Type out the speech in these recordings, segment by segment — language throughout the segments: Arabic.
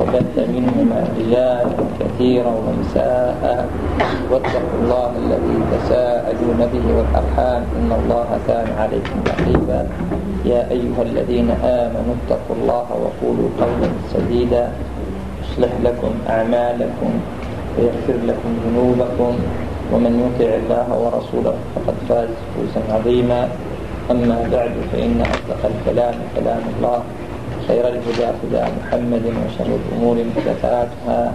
وبث منهما رجالا كثيرا ونساء. واتقوا الله الذي تساءلون به والأرحام. إن الله كان عليكم رقيبا. يا أيها الذين آمنوا اتقوا الله وقولوا قولا سديدا. يصلح لكم أعمالكم ويغفر لكم ذنوبكم. ومن يطع الله ورسوله فقد فاز فوزا عظيما. أما بعد فإن أصدق الكلام كلام الله. خير الهدى هدى محمد وشر الأمور محدثاتها.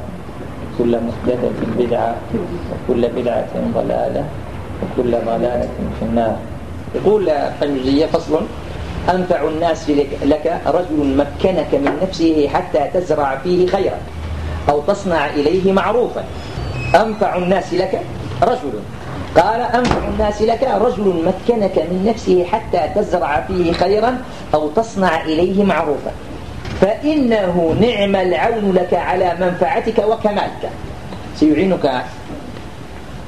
كل محدثة بدعة وكل بدعة ضلالة وكل ضلالة في النار. يقول الحمزية فصل أنفع الناس لك رجل مكنك من نفسه حتى تزرع فيه خيرا أو تصنع إليه معروفا. أنفع الناس لك رجل قال أنفع الناس لك رجل مكنك من نفسه حتى تزرع فيه خيرا أو تصنع إليه معروفا. فإنه نعم العون لك على منفعتك وكمالك. سيعينك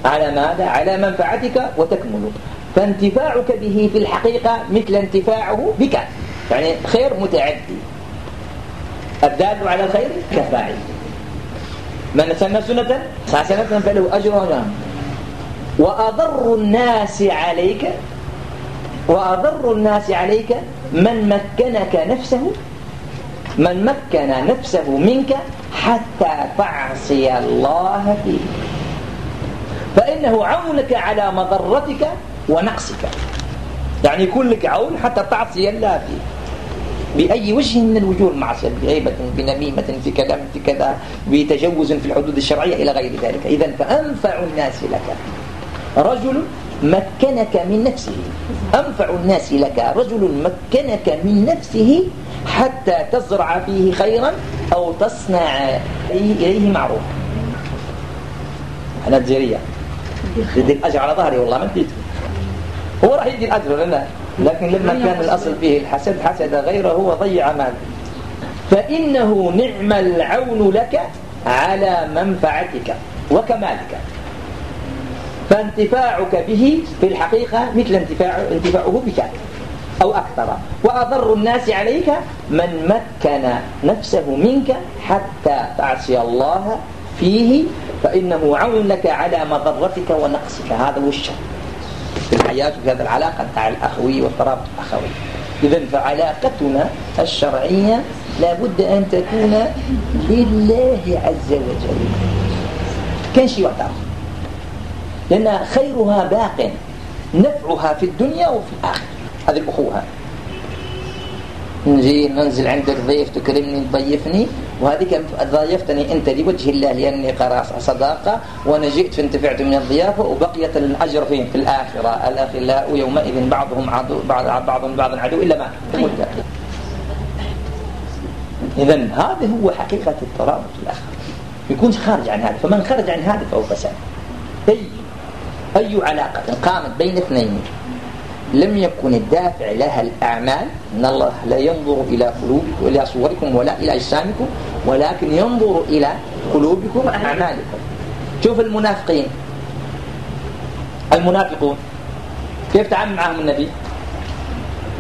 على ماذا؟ على منفعتك وتكمل فانتفاعك به في الحقيقة مثل انتفاعه بك. يعني خير متعدي. الدال على الخير كفاعل. من سن سنة؟ حسنة فله أجرها وأضر الناس عليك وأضر الناس عليك من مكنك نفسه من مكن نفسه منك حتى تعصي الله فيه فإنه عونك على مضرتك ونقصك. يعني يكون لك عون حتى تعصي الله فيه بأي وجه من الوجوه المعصية بغيبة بنميمة في كلام في كذا بتجوز في الحدود الشرعية إلى غير ذلك. إذا فأنفع الناس لك. رجل مكنك من نفسه. أنفع الناس لك. رجل مكنك من نفسه حتى تزرع فيه خيرا أو تصنع إليه معروف. أنا الجيرية يدي الأجر على ظهري والله ما اديته هو راح يدي الأجر لنا لكن لما كان الأصل فيه الحسد حسد غيره هو ضيع مال. فإنه نعم العون لك على منفعتك وكمالك. فانتفاعك به في الحقيقة مثل انتفاع انتفاعه بك أو أكثر. وأضر الناس عليك من مكن نفسه منك حتى تعصي الله فيه فإنه عون لك على مضرتك ونقصك. هذا هو الشر. في الحياة في هذا العلاقة تاع الأخوي والترابط الأخوي. إذا فعلاقتنا الشرعية لابد أن تكون لله عز وجل. كان شيء يعتبر لأن خيرها باق نفعها في الدنيا وفي الآخرة. هذه الأخوة نجي ننزل عندك ضيف تكرمني تضيفني. وهذيك ضيفتني أنت لوجه الله لأني قرأ صداقة وأنا جئت فانتفعت من الضيافة وبقيت الأجر فين؟ في الآخرة. الأخلاء يومئذ بعضهم عدو بعض بعض بعض عدو إلا ما. إذا هذا هو حقيقة الترابط الآخر. يكون خارج عن هذا. فمن خرج عن هذا فهو فساد. أي أي علاقة قامت بين اثنين؟ لم يكن الدافع لها الأعمال إن الله لا ينظر إلى قلوبكم إلى صوركم ولا إلى أجسامكم ولكن ينظر إلى قلوبكم وأعمالكم. شوف المنافقين. المنافقون كيف تعامل معهم النبي؟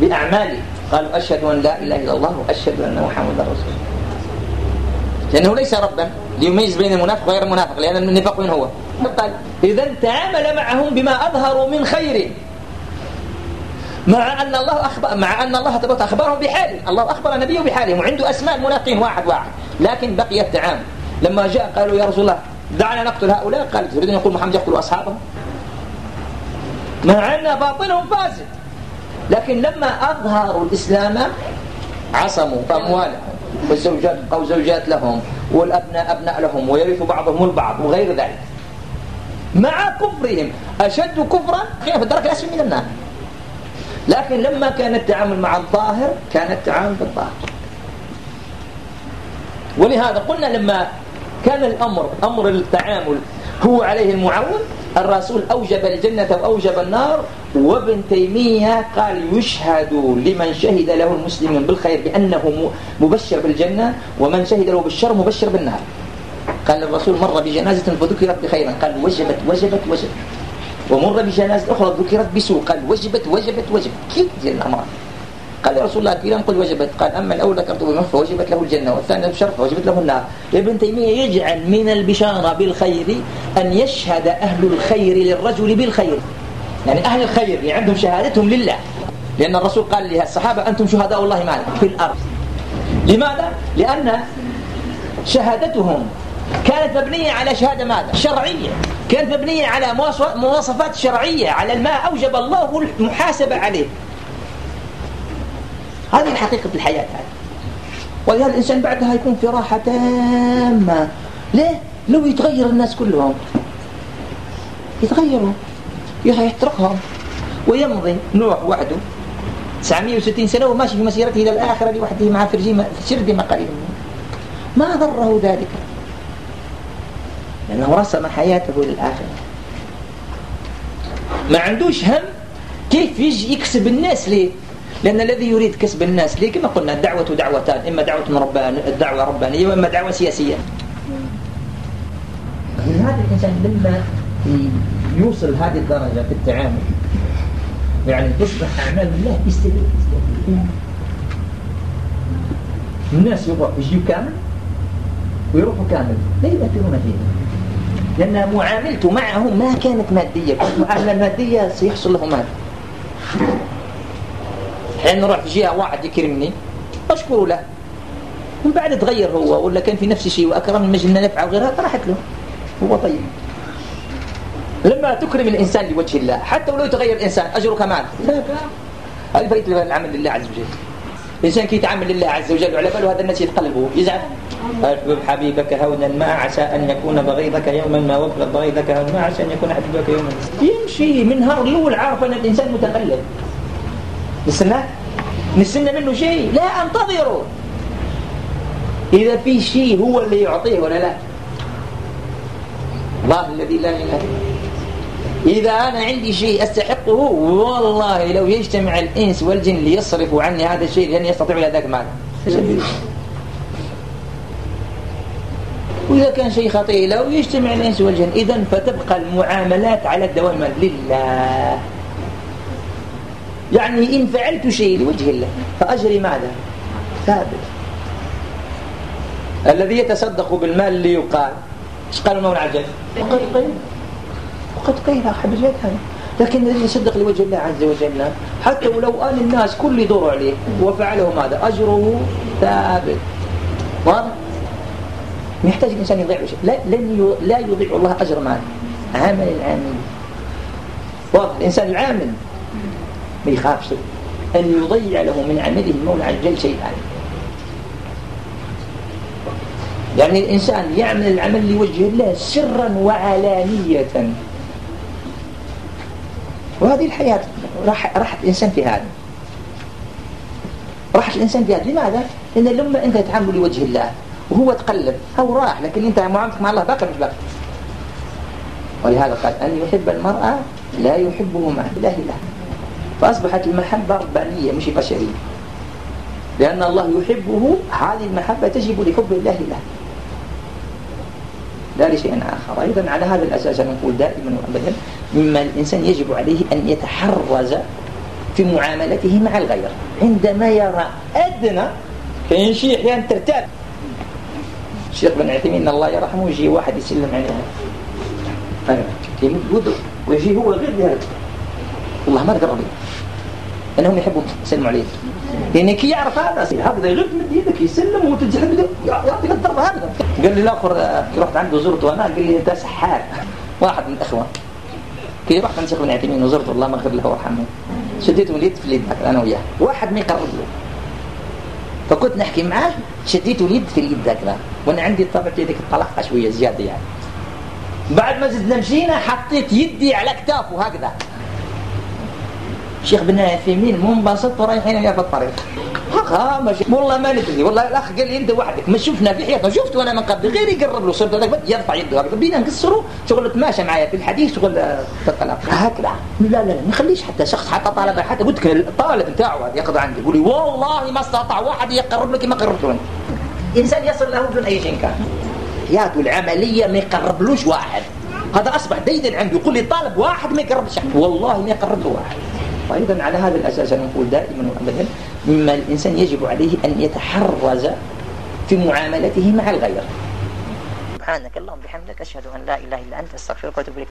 بأعماله قالوا أشهد أن لا إله إلا الله وأشهد أن محمدا رسول الله. لأنه ليس ربا. ليميز بين المنافق وغير المنافق لأن النفاق من هو؟ قال إذا تعامل معهم بما أظهروا من خير. مع أن الله أخبر مع أن الله تبارك أخبرهم بحاله الله أخبر نبيه بحالهم وعنده أسماء المنافقين واحد واحد. لكن بقي التعامل. لما جاء قالوا يا رسول الله دعنا نقتل هؤلاء. قال تريدون يقول محمد يقتل أصحابه مع أن باطنهم فاسد. لكن لما أظهروا الإسلام عصموا أموالهم والزوجات أو زوجات لهم والأبناء أبناء لهم ويرث بعضهم البعض وغير ذلك. مع كفرهم. أشد كفرا في الدرك الأسفل من النار. لكن لما كان التعامل مع الظاهر كان التعامل بالظاهر. ولهذا قلنا لما كان الأمر أمر التعامل هو عليه المعول الرسول أوجب الجنة وأوجب النار وابن تيمية قال يشهد لمن شهد له المسلمين بالخير بأنه مبشر بالجنة ومن شهد له بالشر مبشر بالنار. قال الرسول مر بجنازة فذكرت بخيرا. قال وجبت وجبت وجبت. ومر بجنازة أخرى ذكرت بسوء. قال وجبت وجبت وجبت. كيف ديال الأمر؟ قال يا رسول الله الكريم قل وجبت. قال أما الأول ذكرته بمن فوجبت له الجنة والثاني بالشر فوجبت له النار. ابن تيمية يجعل من البشارة بالخير أن يشهد أهل الخير للرجل بالخير. يعني أهل الخير اللي عندهم شهادتهم لله. لأن الرسول قال للصحابة أنتم شهداء الله معنا في الأرض. لماذا؟ لأن شهادتهم كانت مبنية على شهادة ماذا؟ شرعية. كانت مبنية على مواصفات شرعية على ما أوجب الله المحاسبة عليه. هذه حقيقة الحياة هذه ولهذا الإنسان بعدها يكون في راحة تامة. ليه؟ لو يتغير الناس كلهم. يتغيروا. يتركهم ويمضي نوح وحده 960 سنة وماشي في مسيرته إلى الآخرة لوحده مع فرجيمة شردمة قليلا ما ضره ذلك؟ لأنه رسم حياته للآخرة. ما عندوش هم كيف يجي يكسب الناس ليه؟ لأن الذي يريد كسب الناس ليه؟ كما قلنا الدعوة دعوتان إما دعوة ربان الدعوة ربانية وإما دعوة سياسية. هذا الإنسان لما يوصل هذه الدرجة في التعامل يعني تصبح أعمال الله يستفيد؟ الناس يروحوا يجيوا كامل ويروحوا كامل لا يؤثرون فيه لأن معاملته معه ما كانت مادية. كانت معاملة مادية سيحصل له مال حين نروح في جهة واحد يكرمني أشكر له. من بعد تغير هو ولا كان في نفس الشيء وأكرم من مجلنا نفعه وغيرها طرحت له. هو طيب. لما تكرم الإنسان لوجه الله حتى ولو يتغير الإنسان أجرك مال هذه فائدة العمل لله عز وجل. الإنسان كي يتعامل لله عز وجل وعلى باله هذا الناس يتقلبوا يزعل. أحبب حبيبك هونا ما عسى أن يكون بغيضك يوما ما وفلت بغيضك هونا ما عسى أن يكون حبيبك يوما. يمشي من نهار الأول عارف أن الإنسان متقلب نستنى؟ نستنى منه شيء. لا انتظروا إذا في شيء هو اللي يعطيه ولا لا؟ الله الذي لا إله إلا إذا أنا عندي شيء أستحقه والله لو يجتمع الإنس والجن ليصرفوا عني هذا الشيء لن يستطيعوا إلى ذاك مال وإذا كان شيء خطير لو يجتمع الإنس والجن. إذا فتبقى المعاملات على الدوام لله. يعني إن فعلت شيء لوجه الله فأجري ماذا؟ ثابت. الذي يتصدق بالمال ليقال إيش قال المولى وجل وقد قيل. وقد قيل حبجات هذا. لكن الذي يصدق لوجه الله عز وجل حتى ولو آل الناس كل يدور عليه وفعله ماذا؟ أجره ثابت. واضح؟ ما يحتاج الإنسان يضيع شيء. لا, لن لا يضيع الله أجر مال عمل العامل. واضح. الإنسان العامل ما يخافش. أن يضيع له من عمله المولى عز وجل شيئا. يعني الإنسان يعمل العمل لوجه الله سرا وعلانية. وهذه الحياة راح راحت الإنسان في هذا. راحت الإنسان في هذا. لماذا؟ لأن لما أنت تعمل لوجه الله وهو تقلب هو راح لكن أنت معاملتك مع الله باقي مش باقي. ولهذا قال أن يحب المرأة لا يحبه مع الله. له فأصبحت المحبة ربانية مش بشرية. لأن الله يحبه هذه المحبة تجب لحب الله له. لا لشيء آخر. أيضا على هذا الأساس نقول دائما وأبدا مما الإنسان يجب عليه أن يتحرز في معاملته مع الغير. عندما يرى أدنى كاين شيء أحيانا ترتاب. الشيخ بن عثيمين الله يرحمه يجي واحد يسلم عليه يمد ويجي هو غير بهذا والله ما تقرب لأنهم يحبوا يسلموا عليه. يعني كي يعرف هذا هكذا يغلب من يدك يسلم وتجحد يعطيك الضربة هكذا قال لي الآخر كي رحت عنده زرته أنا قال لي أنت سحار واحد من الأخوة. كي رحت عند شيخ بن عثيمين وزرته الله ما يغفر له ويرحمه شديته اليد في اليد أنا وياه. واحد ما يقرب له. فكنت نحكي معاه شديته اليد في اليد ذاك وأنا عندي طبع يدك الطلقه شوية زيادة يعني. بعد ما زدنا مشينا حطيت يدي على كتافه هكذا شيخ بن عثيمين منبسط ورايحين وياه في الطريق ها ما والله ما ندري والله الأخ قال لي أنت وحدك ما شفنا في حياتنا شفت وأنا من قبل غير يقرب له صرت هذاك يرفع يده بينا نكسره شغل تماشى معايا في الحديث شغل الطلاق هكذا. لا لا لا ما نخليش حتى شخص حتى طالب حتى قلت لك الطالب نتاعو هذا يقضى عندي يقول لي والله ما استطاع واحد يقرب لك ما قربت له إنسان يصل له بدون أي كان. حياته العملية ما يقربلوش واحد. هذا أصبح ديدا عنده يقول لي طالب واحد ما يقربش. والله ما يقرب له واحد. فإذا على هذا الأساس أنا نقول دائما وابدا مما الإنسان يجب عليه أن يتحرز في معاملته مع الغير. سبحانك اللهم بحمدك أشهد أن لا إله إلا أنت أستغفرك وأتوب إليك.